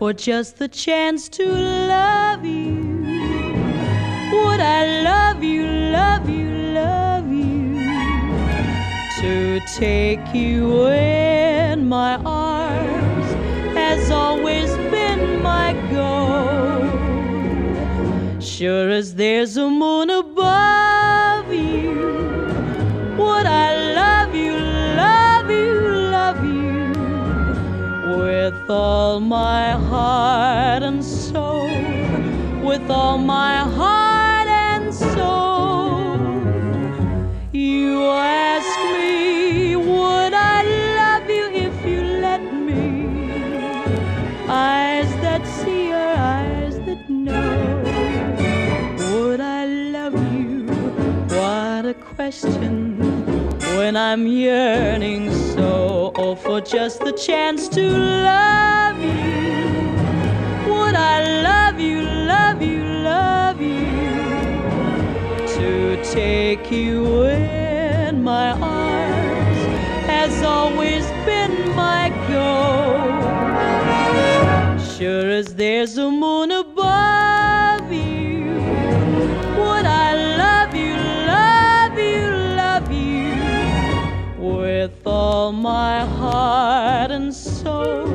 for just the chance to love you. Would I love you, love you, love you? To take you in my arms has always been my goal. Sure as there's a moon above with all my heart and soul, with all my heart and soul. You ask me, would I love you if you let me? Eyes that see or eyes that know. Would I love you? What a question when I'm yearning so. Oh, for just the chance to love you. Would I love you, love you, love you? To take you in my arms has always been my goal. Sure as there's a moon all my heart and soul,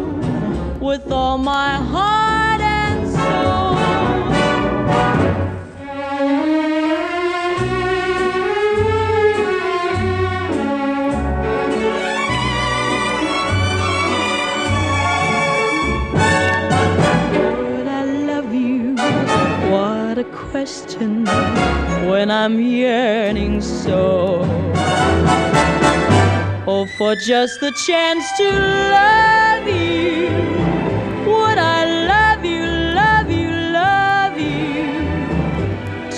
with all my heart and soul. Would I love you? What a question when I'm yearning so. For just the chance to love you. Would I love you, love you, love you?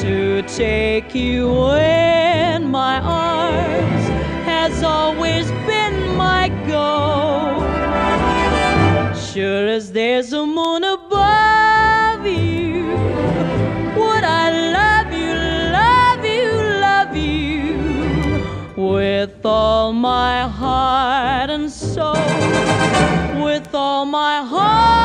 To take you in my arms has always been my goal. Sure as there's a moon above with all my heart and soul, with all my heart.